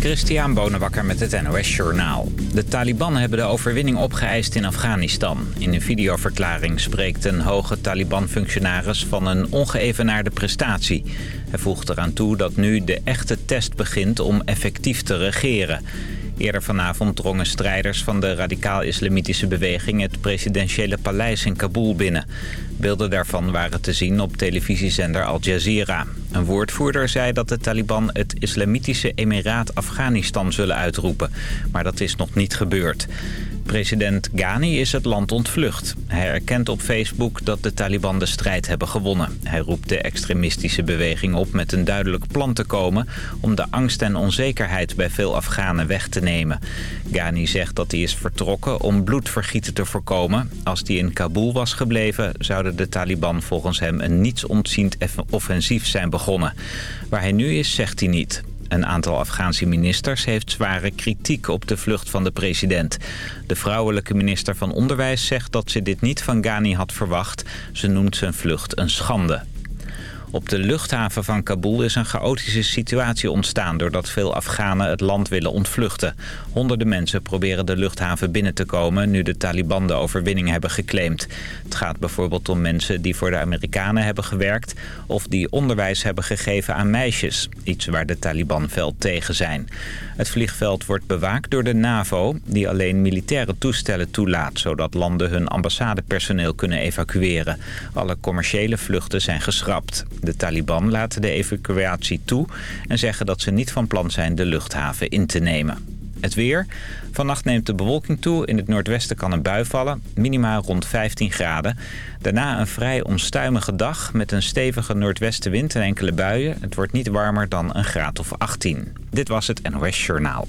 Christian Bonenbakker met het NOS Journaal. De Taliban hebben de overwinning opgeëist in Afghanistan. In een videoverklaring spreekt een hoge Taliban-functionaris van een ongeëvenaarde prestatie. Hij voegt eraan toe dat nu de echte test begint om effectief te regeren. Eerder vanavond drongen strijders van de radicaal-islamitische beweging... het presidentiële paleis in Kabul binnen. Beelden daarvan waren te zien op televisiezender Al Jazeera. Een woordvoerder zei dat de Taliban het Islamitische Emiraat Afghanistan zullen uitroepen. Maar dat is nog niet gebeurd. President Ghani is het land ontvlucht. Hij erkent op Facebook dat de Taliban de strijd hebben gewonnen. Hij roept de extremistische beweging op met een duidelijk plan te komen... om de angst en onzekerheid bij veel Afghanen weg te nemen. Ghani zegt dat hij is vertrokken om bloedvergieten te voorkomen. Als hij in Kabul was gebleven, zouden de Taliban volgens hem... een nietsontziend offensief zijn begonnen. Waar hij nu is, zegt hij niet. Een aantal Afghaanse ministers heeft zware kritiek op de vlucht van de president. De vrouwelijke minister van Onderwijs zegt dat ze dit niet van Ghani had verwacht. Ze noemt zijn vlucht een schande. Op de luchthaven van Kabul is een chaotische situatie ontstaan... doordat veel Afghanen het land willen ontvluchten. Honderden mensen proberen de luchthaven binnen te komen... nu de Taliban de overwinning hebben geclaimd. Het gaat bijvoorbeeld om mensen die voor de Amerikanen hebben gewerkt... of die onderwijs hebben gegeven aan meisjes. Iets waar de Taliban fel tegen zijn. Het vliegveld wordt bewaakt door de NAVO... die alleen militaire toestellen toelaat... zodat landen hun ambassadepersoneel kunnen evacueren. Alle commerciële vluchten zijn geschrapt. De Taliban laten de evacuatie toe en zeggen dat ze niet van plan zijn de luchthaven in te nemen. Het weer. Vannacht neemt de bewolking toe. In het noordwesten kan een bui vallen. Minimaal rond 15 graden. Daarna een vrij onstuimige dag met een stevige noordwestenwind en enkele buien. Het wordt niet warmer dan een graad of 18. Dit was het NOS Journaal.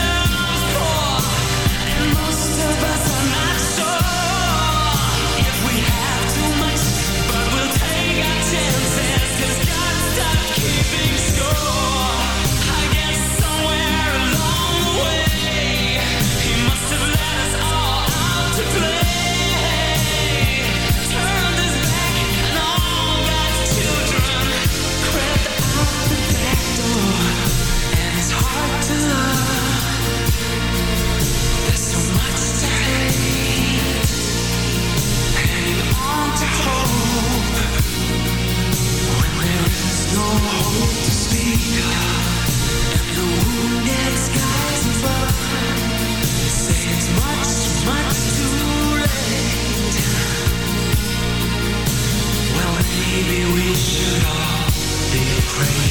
Maybe we should all be afraid.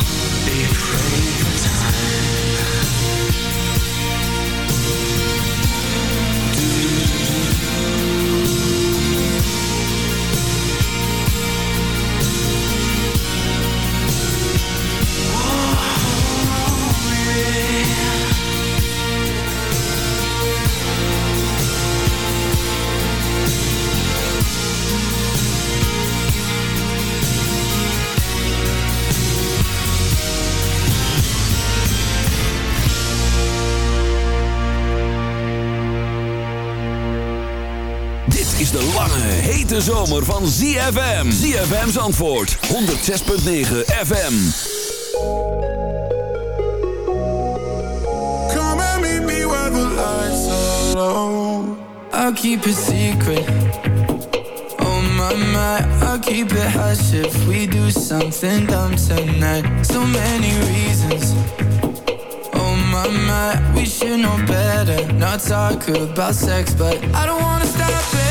hete zomer van ZFM. ZFM's antwoord 106.9 FM. Come and meet me where the lights are low. I'll keep it secret. Oh my, my, I'll keep it hush if we do something dumb tonight. So many reasons. Oh my, my, we should know better. Not talk about sex, but I don't wanna stop it.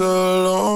alone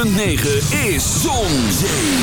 106.9 is Zon, Zee,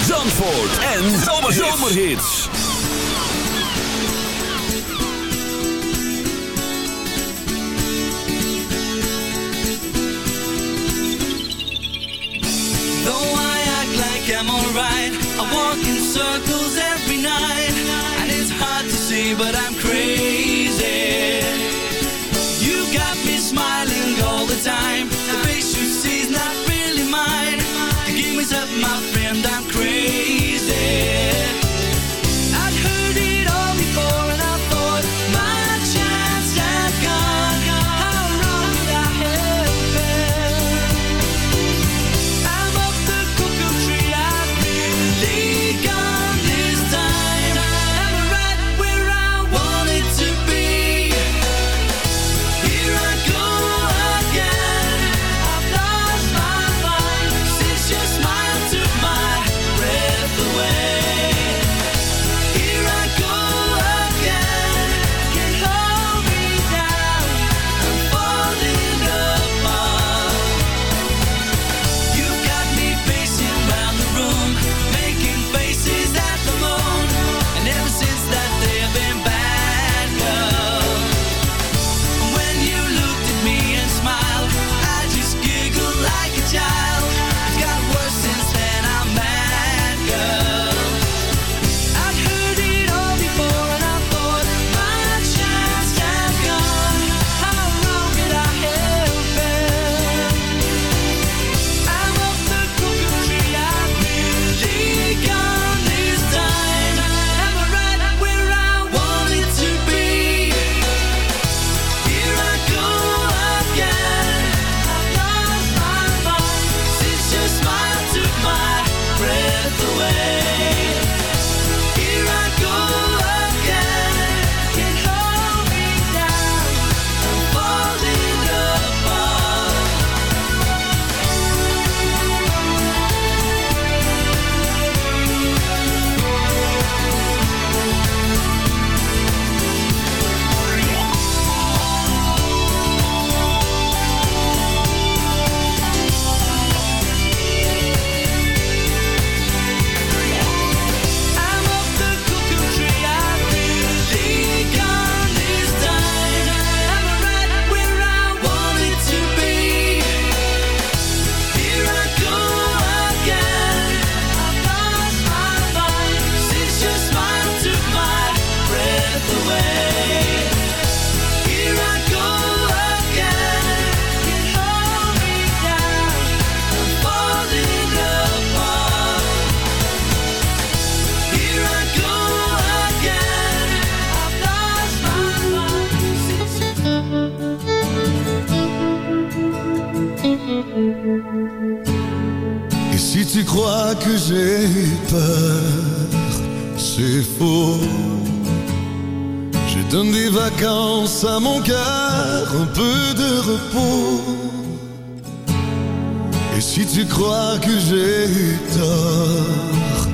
crois que j'ai tort.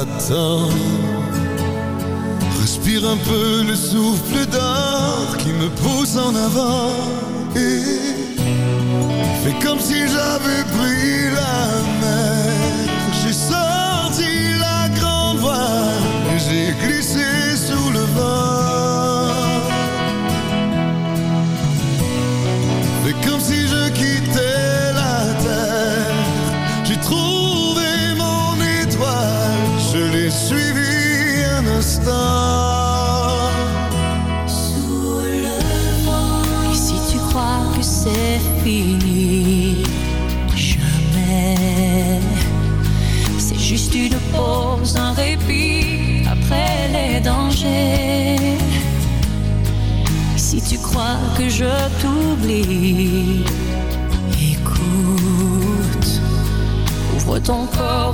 Attends, respire un peu le souffle d'or qui me pousse en avant. Et fais comme si j'avais pris la je t'oublie. Écoute, ouvre ton corps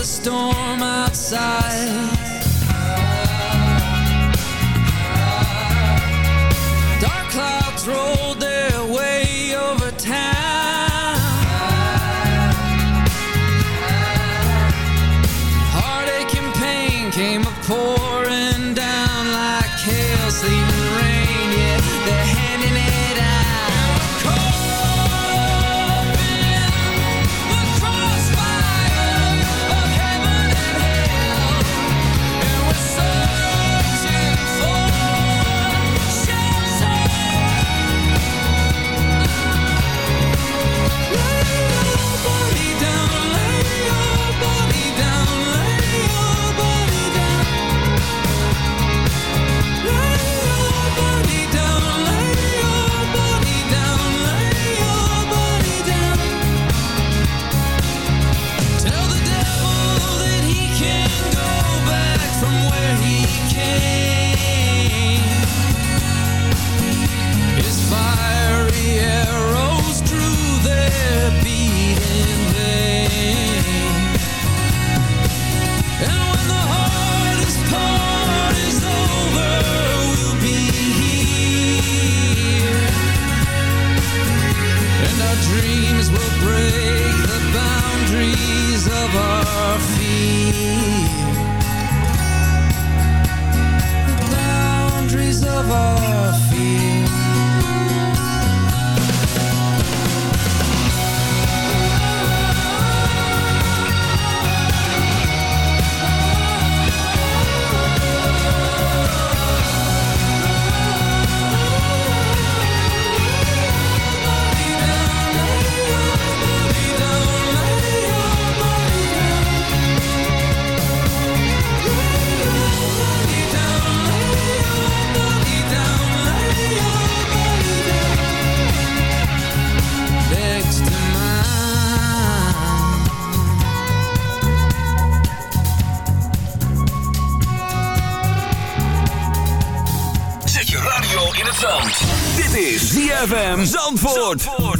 the storm outside. break the boundaries of our fear. The boundaries of our fear. Zandvoort. Zandvoort.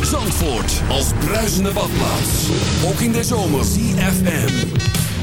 Zandvoort als bruisende badplaats. Ook in de zomer. CFM.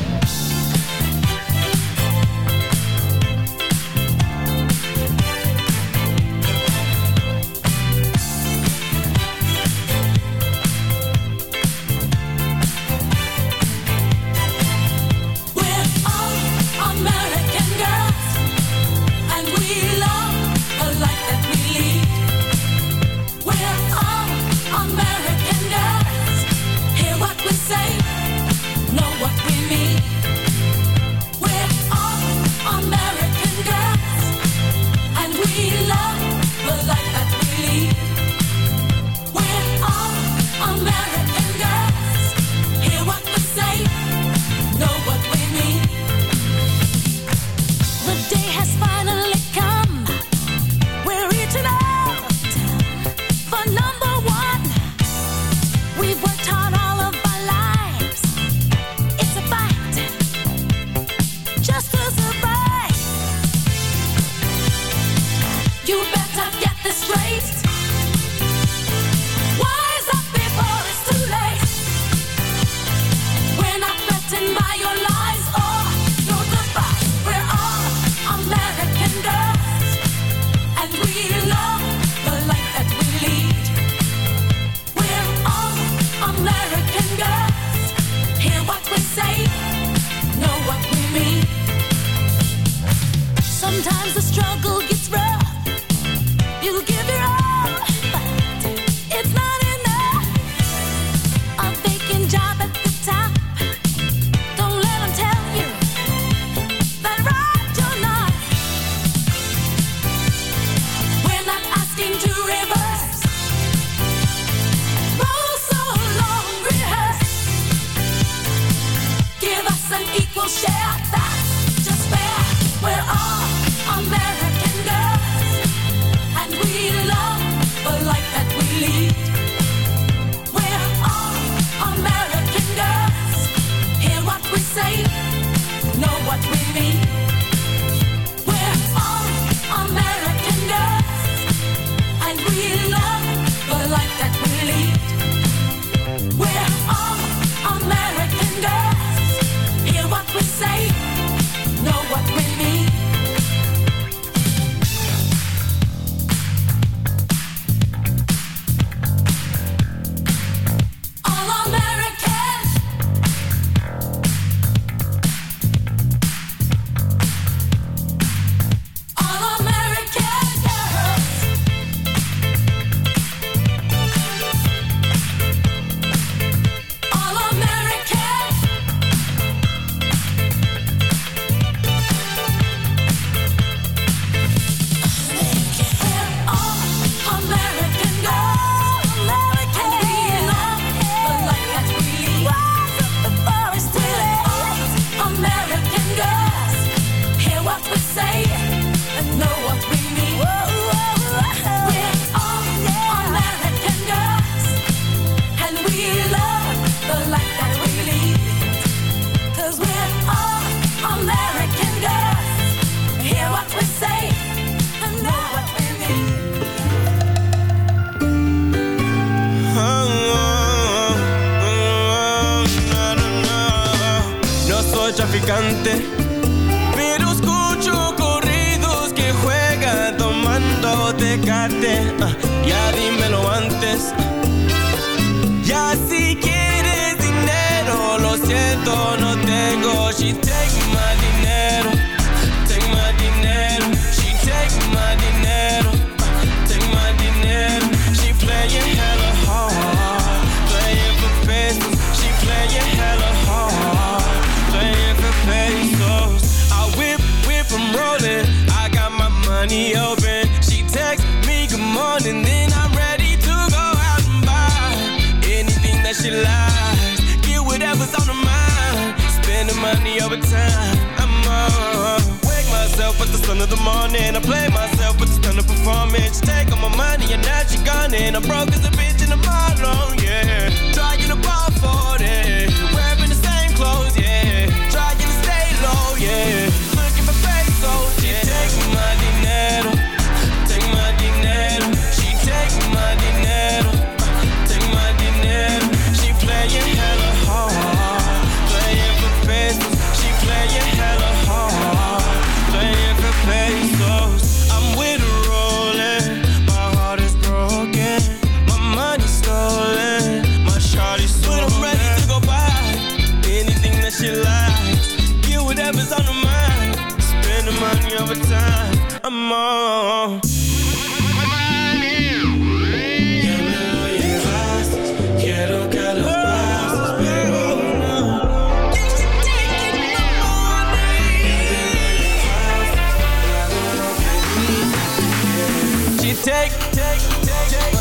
will share. traficante. Pero escucho corridos que juega tomando tecate. Ah, ya dímelo antes. Ya si quieres dinero, lo siento, no tengo. She and I play myself, but it's still a performance. Take all my money and now she gone, and I'm broke as a bitch. take, take, take, take.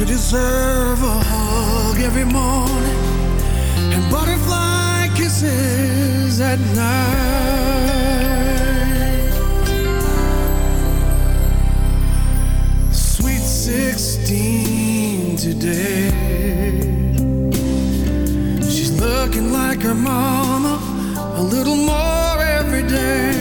You deserve a hug every morning and butterfly kisses at night. Sweet 16 today. She's looking like her mama a little more every day.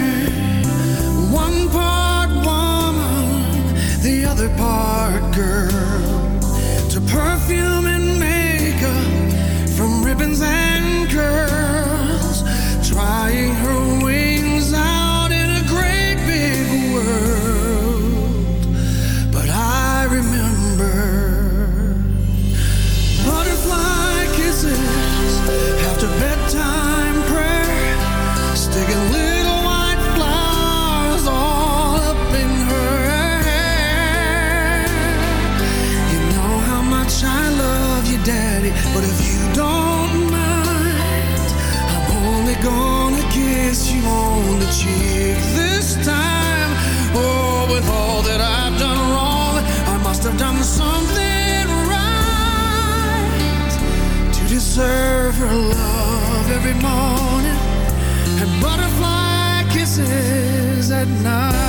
I've done something right to deserve her love every morning and butterfly kisses at night.